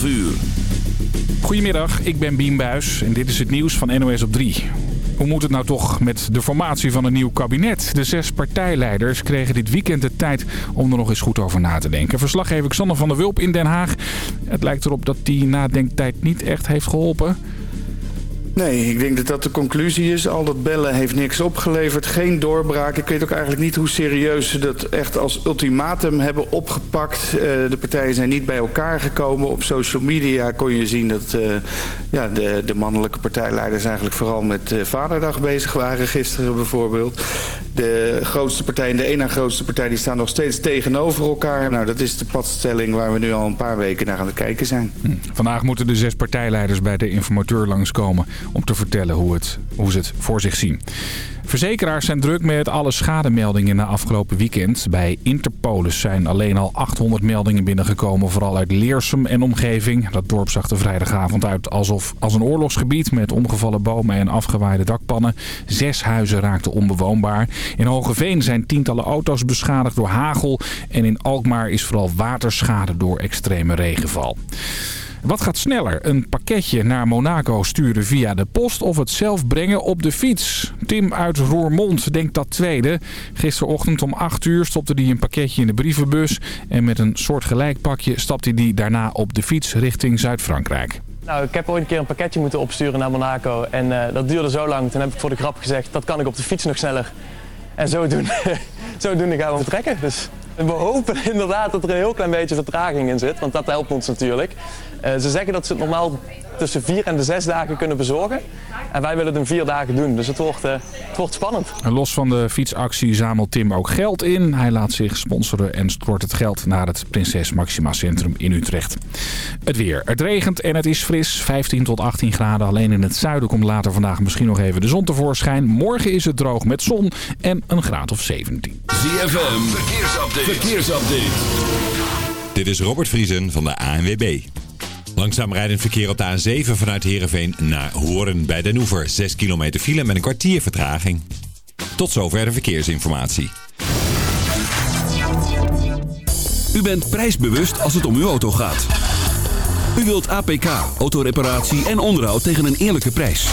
12 uur. Goedemiddag, ik ben Buis en dit is het nieuws van NOS op 3. Hoe moet het nou toch met de formatie van een nieuw kabinet? De zes partijleiders kregen dit weekend de tijd om er nog eens goed over na te denken. Verslaggever Xander van der Wulp in Den Haag. Het lijkt erop dat die nadenktijd niet echt heeft geholpen. Nee, ik denk dat dat de conclusie is. Al dat bellen heeft niks opgeleverd. Geen doorbraak. Ik weet ook eigenlijk niet hoe serieus ze dat echt als ultimatum hebben opgepakt. Uh, de partijen zijn niet bij elkaar gekomen. Op social media kon je zien dat uh, ja, de, de mannelijke partijleiders eigenlijk vooral met uh, Vaderdag bezig waren. Gisteren bijvoorbeeld. De grootste partij en de ene grootste partij die staan nog steeds tegenover elkaar. Nou, dat is de padstelling waar we nu al een paar weken naar aan het kijken zijn. Hm. Vandaag moeten de zes partijleiders bij de informateur langskomen om te vertellen hoe, het, hoe ze het voor zich zien. Verzekeraars zijn druk met alle schademeldingen na afgelopen weekend. Bij Interpolis zijn alleen al 800 meldingen binnengekomen, vooral uit Leersum en omgeving. Dat dorp zag de vrijdagavond uit alsof als een oorlogsgebied met omgevallen bomen en afgewaaide dakpannen. Zes huizen raakten onbewoonbaar. In Hogeveen zijn tientallen auto's beschadigd door hagel en in Alkmaar is vooral waterschade door extreme regenval. Wat gaat sneller? Een pakketje naar Monaco sturen via de post of het zelf brengen op de fiets? Tim uit Roermond denkt dat tweede. Gisterochtend om 8 uur stopte hij een pakketje in de brievenbus. En met een soort gelijk pakje stapte hij daarna op de fiets richting Zuid-Frankrijk. Nou, ik heb ooit een keer een pakketje moeten opsturen naar Monaco. En uh, dat duurde zo lang. Toen heb ik voor de grap gezegd, dat kan ik op de fiets nog sneller. En zodoende, zodoende gaan we vertrekken. Dus we hopen inderdaad dat er een heel klein beetje vertraging in zit. Want dat helpt ons natuurlijk. Uh, ze zeggen dat ze het normaal tussen vier en de zes dagen kunnen bezorgen. En wij willen het in vier dagen doen. Dus het wordt, uh, het wordt spannend. En los van de fietsactie zamelt Tim ook geld in. Hij laat zich sponsoren en stort het geld naar het Prinses Maxima Centrum in Utrecht. Het weer. Het regent en het is fris. 15 tot 18 graden. Alleen in het zuiden komt later vandaag misschien nog even de zon tevoorschijn. Morgen is het droog met zon en een graad of 17. ZFM. Verkeersupdate. Verkeersupdate. Dit is Robert Vriesen van de ANWB. Langzaam rijdend verkeer op de A7 vanuit Heerenveen naar Hoorn bij Den Oever. 6 kilometer file met een kwartier vertraging. Tot zover de verkeersinformatie. U bent prijsbewust als het om uw auto gaat. U wilt APK, autoreparatie en onderhoud tegen een eerlijke prijs.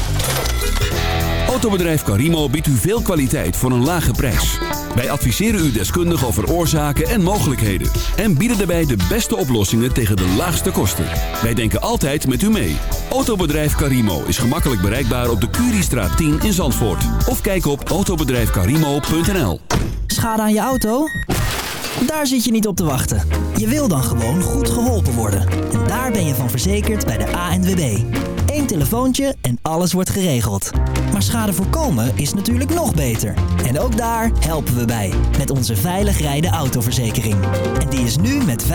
Autobedrijf Carimo biedt u veel kwaliteit voor een lage prijs. Wij adviseren u deskundig over oorzaken en mogelijkheden. En bieden daarbij de beste oplossingen tegen de laagste kosten. Wij denken altijd met u mee. Autobedrijf Carimo is gemakkelijk bereikbaar op de Curiestraat 10 in Zandvoort. Of kijk op autobedrijfcarimo.nl Schade aan je auto? Daar zit je niet op te wachten. Je wil dan gewoon goed geholpen worden. En daar ben je van verzekerd bij de ANWB. Telefoontje en alles wordt geregeld. Maar schade voorkomen is natuurlijk nog beter. En ook daar helpen we bij. Met onze veilig rijden autoverzekering. En die is nu met 15%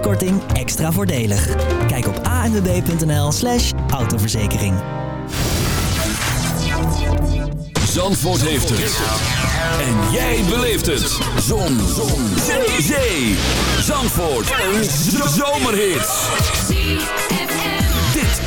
korting extra voordelig. Kijk op anwb.nl slash autoverzekering. Zandvoort heeft het. En jij beleeft het. Zon. Zon. Zee. Zee. Zandvoort. Een zomerhit.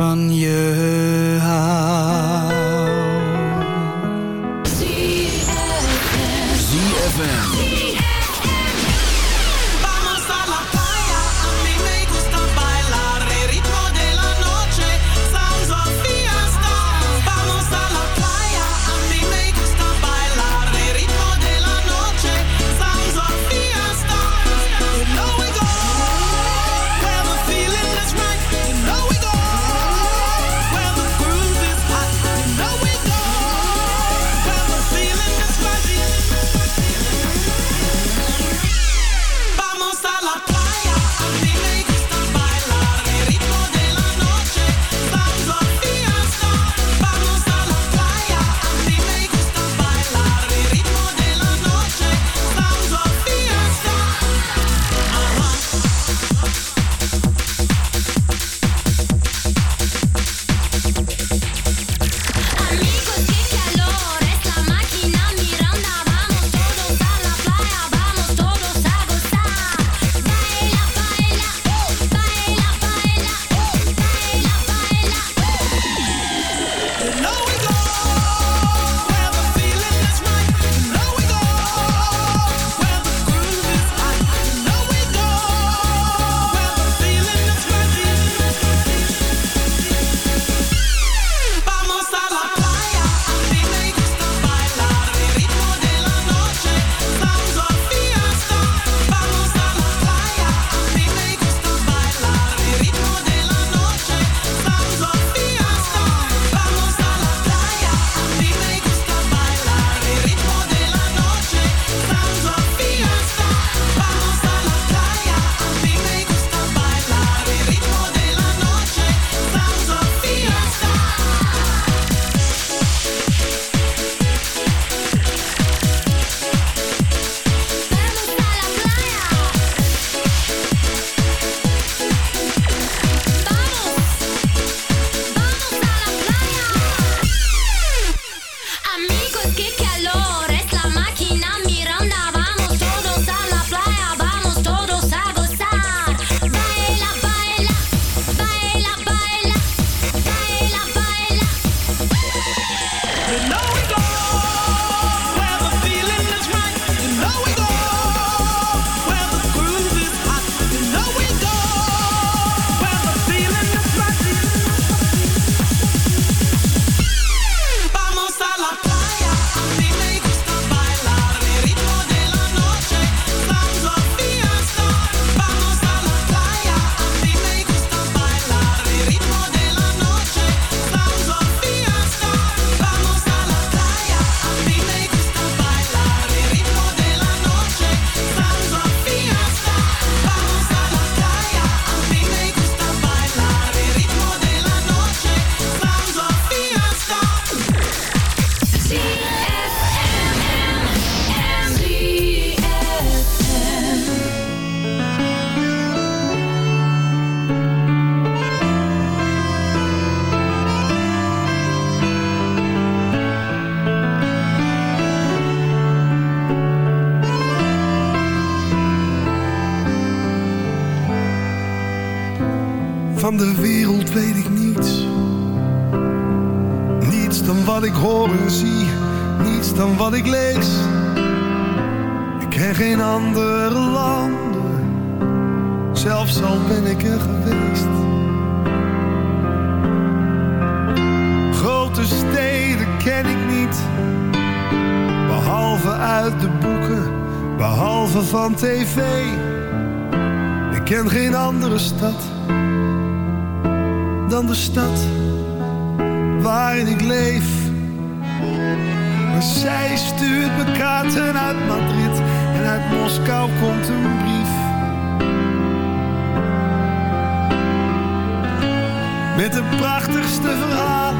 van je zelfs al ben ik er geweest. Grote steden ken ik niet, behalve uit de boeken, behalve van tv. Ik ken geen andere stad dan de stad waarin ik leef. Maar zij stuurt me kaarten uit Madrid en uit Moskou komt een brief Met de prachtigste verhaal.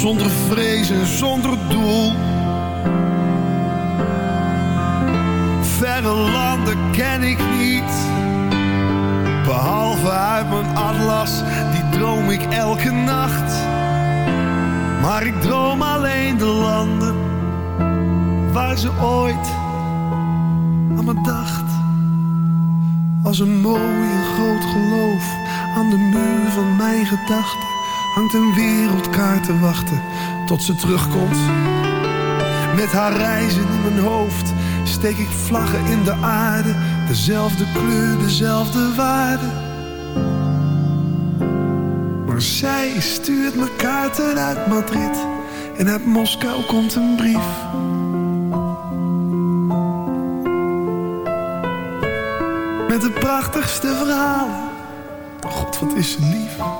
Zonder vrees en zonder doel. Verre landen ken ik niet. Behalve uit mijn atlas, die droom ik elke nacht. Maar ik droom alleen de landen waar ze ooit aan me dacht. Als een mooi en groot geloof aan de muur van mijn gedachten hangt een wereldkaart te wachten tot ze terugkomt. Met haar reizen in mijn hoofd steek ik vlaggen in de aarde, dezelfde kleur, dezelfde waarde. Maar zij stuurt me kaarten uit Madrid en uit Moskou komt een brief. Met de prachtigste verhalen. God, wat is ze lief.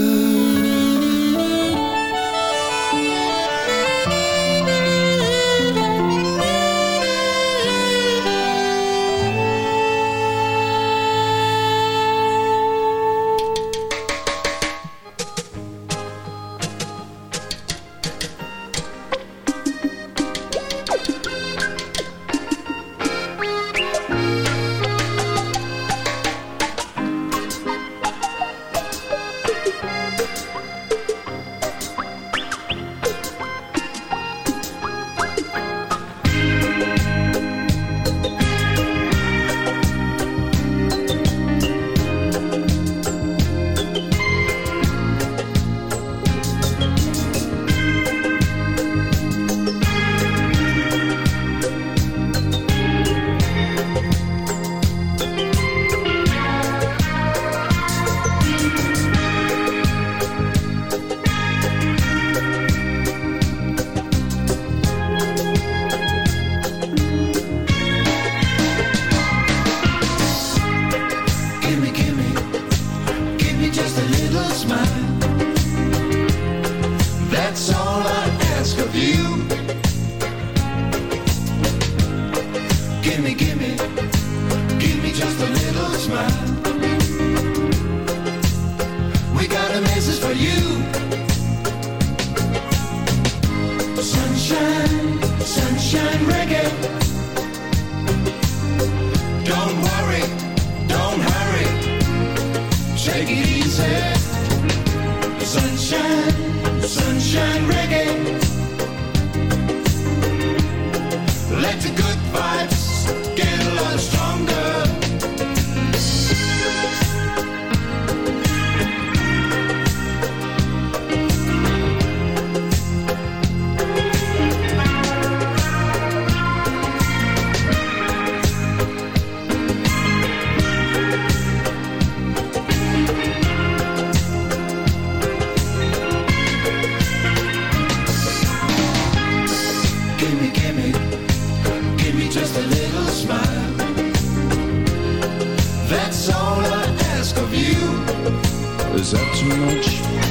of you. Is that too much?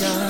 Yeah.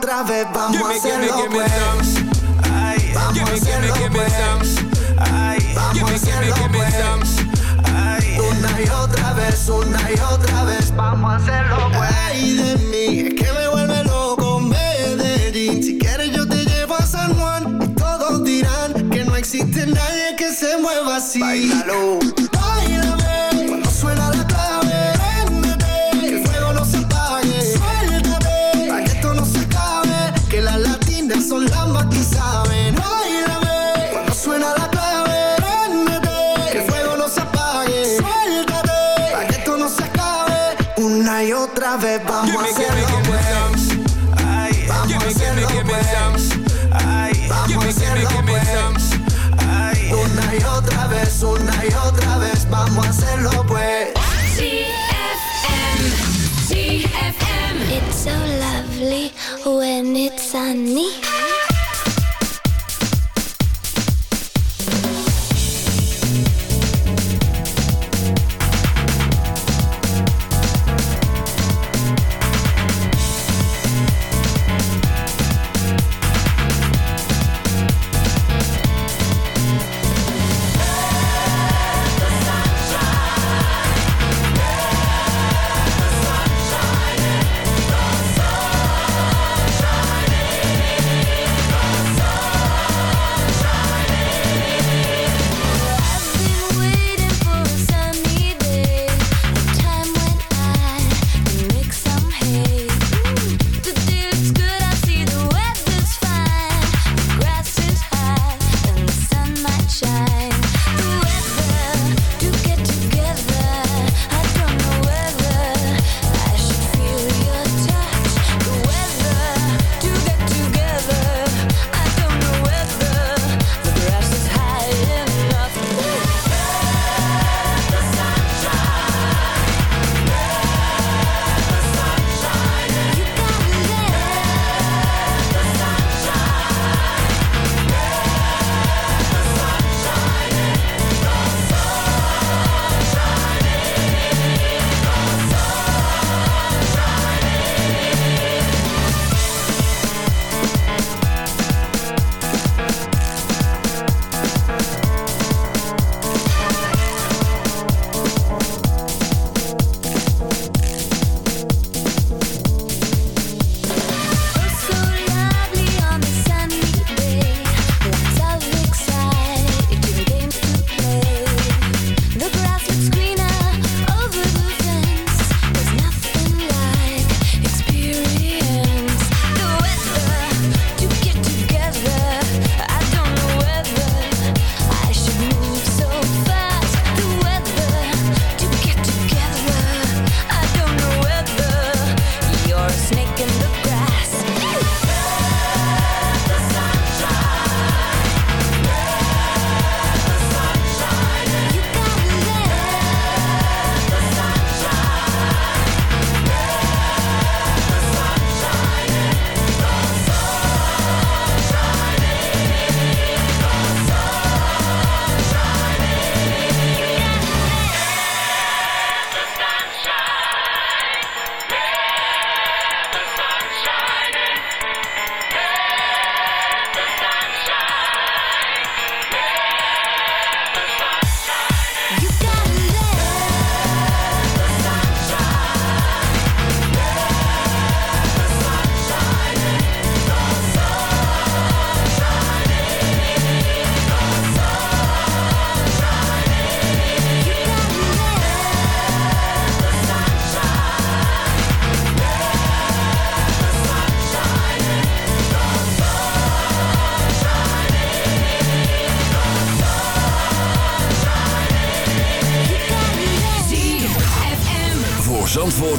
Otra vez vamos Give a me, give me, hacerlo give me pues. Ay, vamos Give a me, me, hacerlo give me pues. Ay, Give vamos me, a give me, hacerlo give me pues. Ay, una y otra vez, una y otra vez, vamos a hacerlo pues. Ay de mí, es que me vuelve loco Medellín. Si quieres yo te llevo a San Juan y todos dirán que no existe nadie que se mueva así. Báilalo. Y otra vez vamos a hacerlo pues. Ay, vamos a hacerlo pues. Ay, vamos a hacerlo pues. Ay, una y otra vez, una y otra vez vamos a hacerlo pues. ZFM, ZFM. It's so lovely when it's sunny.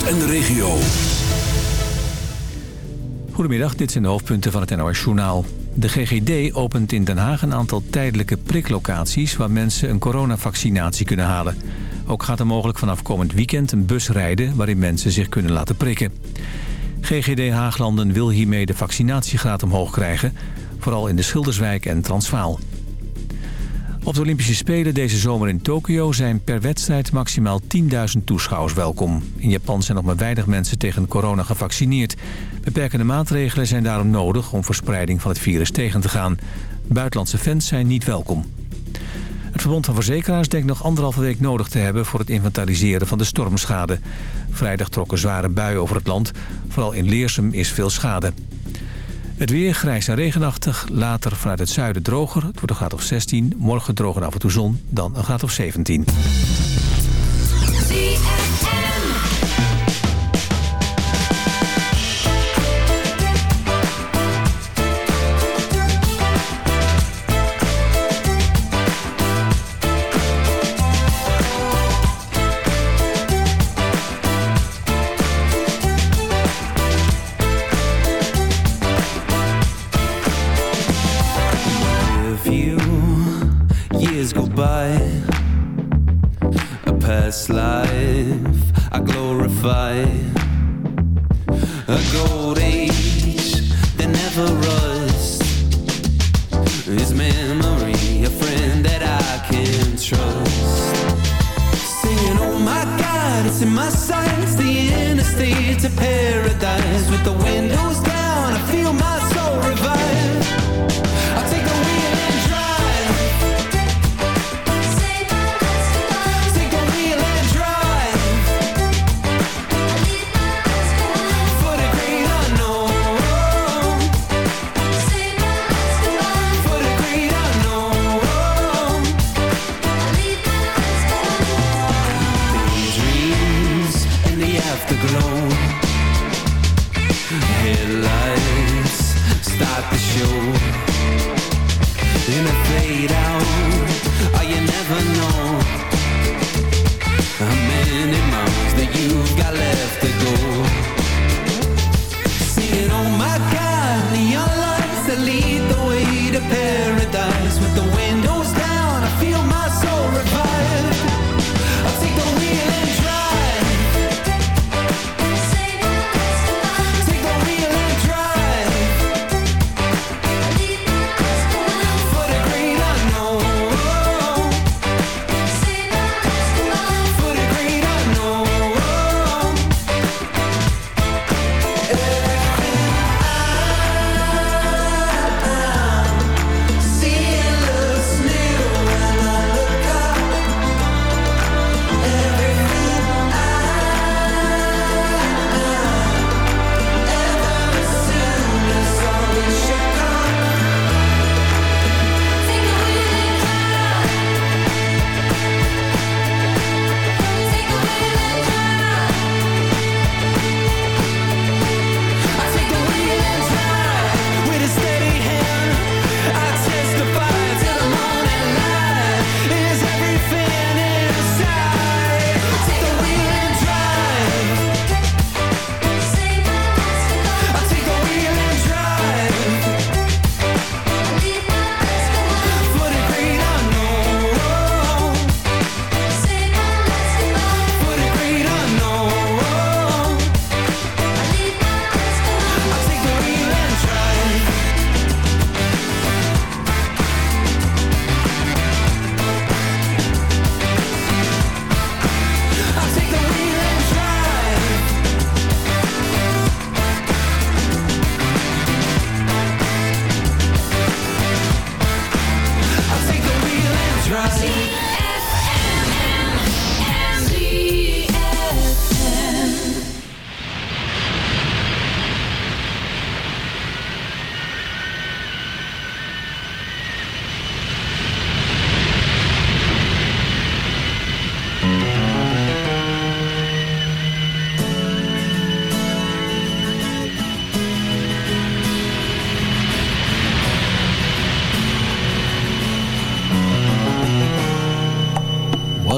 En de regio. Goedemiddag, dit zijn de hoofdpunten van het NOS Journaal. De GGD opent in Den Haag een aantal tijdelijke priklocaties... waar mensen een coronavaccinatie kunnen halen. Ook gaat er mogelijk vanaf komend weekend een bus rijden... waarin mensen zich kunnen laten prikken. GGD Haaglanden wil hiermee de vaccinatiegraad omhoog krijgen... vooral in de Schilderswijk en Transvaal. Op de Olympische Spelen deze zomer in Tokio zijn per wedstrijd maximaal 10.000 toeschouwers welkom. In Japan zijn nog maar weinig mensen tegen corona gevaccineerd. Beperkende maatregelen zijn daarom nodig om verspreiding van het virus tegen te gaan. Buitenlandse fans zijn niet welkom. Het Verbond van Verzekeraars denkt nog anderhalve week nodig te hebben voor het inventariseren van de stormschade. Vrijdag trokken zware buien over het land. Vooral in Leersum is veel schade. Het weer grijs en regenachtig, later vanuit het zuiden droger. Het wordt een graad of 16, morgen droog en af en toe zon, dan een graad of 17.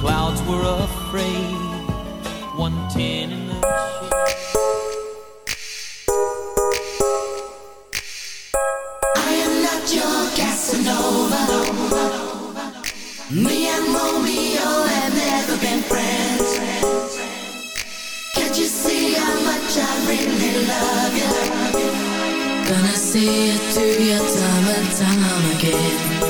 Clouds were afraid, one tin in the I am not your Casanova. Me and Romeo have never been friends. Can't you see how much I really love you? Gonna see it through your time and time again.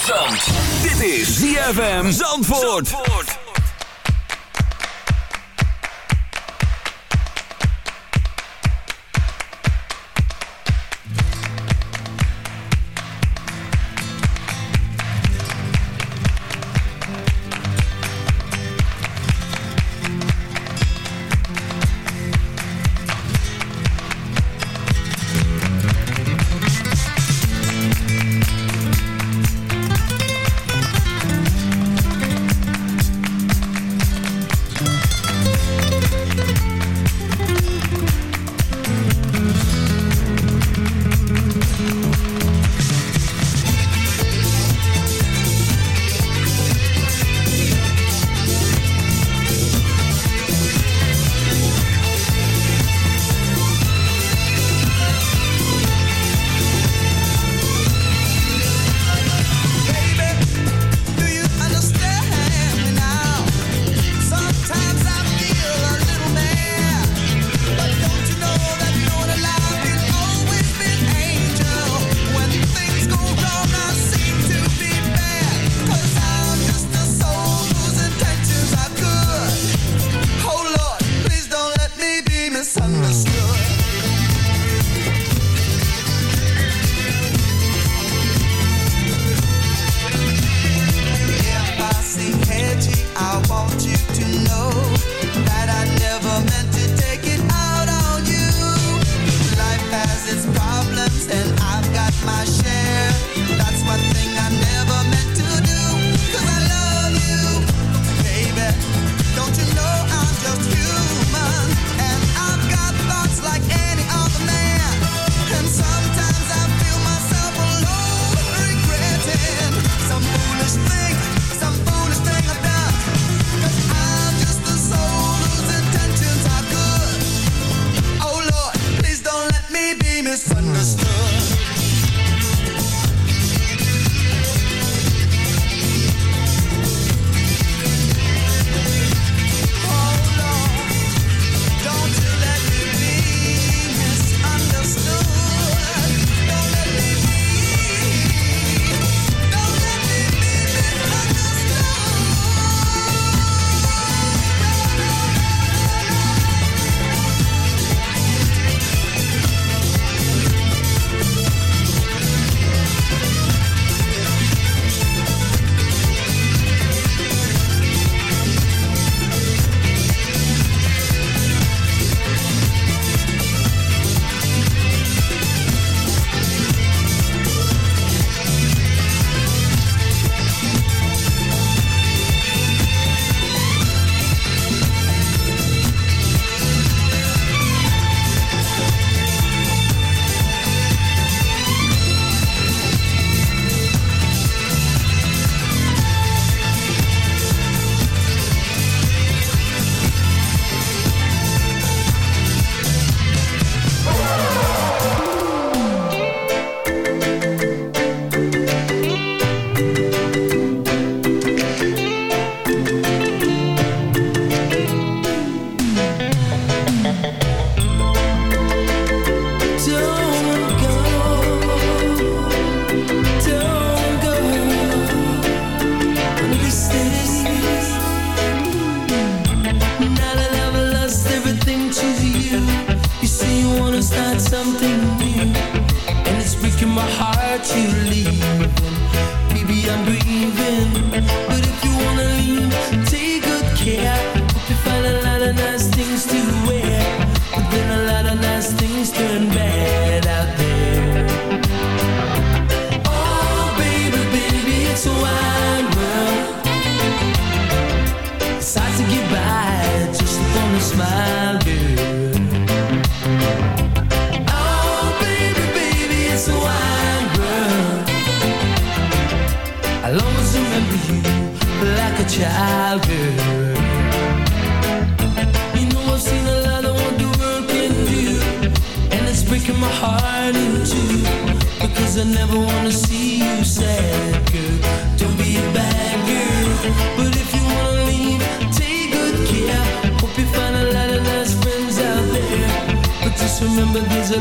Zand. Dit is ZFM Zandvoort.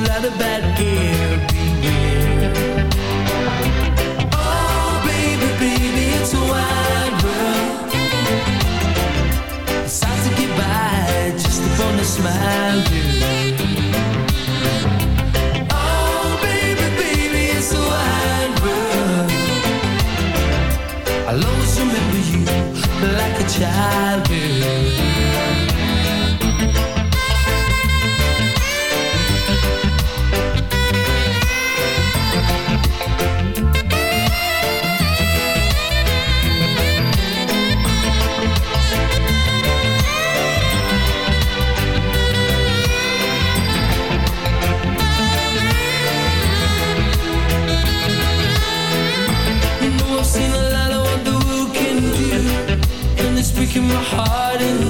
out of bed my heart in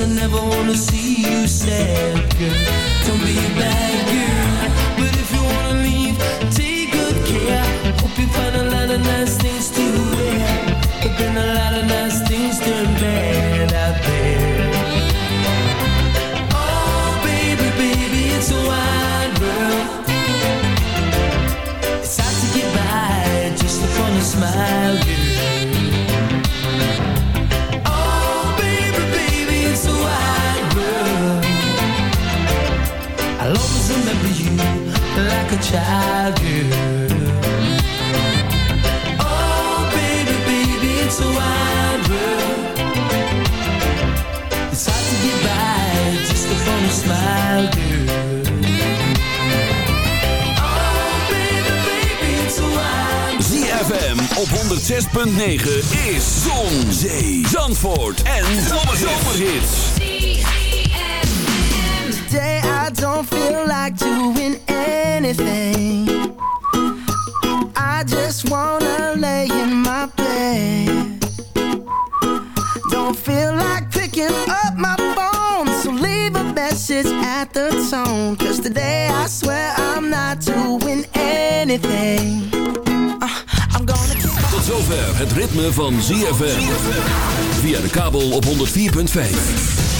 I never wanna see you sad, girl. Don't be a bad girl child. Oh, baby, baby, it's to get by just upon a smile, girl. ZFM op 106.9 is Zon, Zee, Zandvoort en Zomerhits. I just wanna lay in my. Don't like up my leave a at the I swear I'm not. Uh, zover het ritme van ZFM. Via de kabel op 104.5.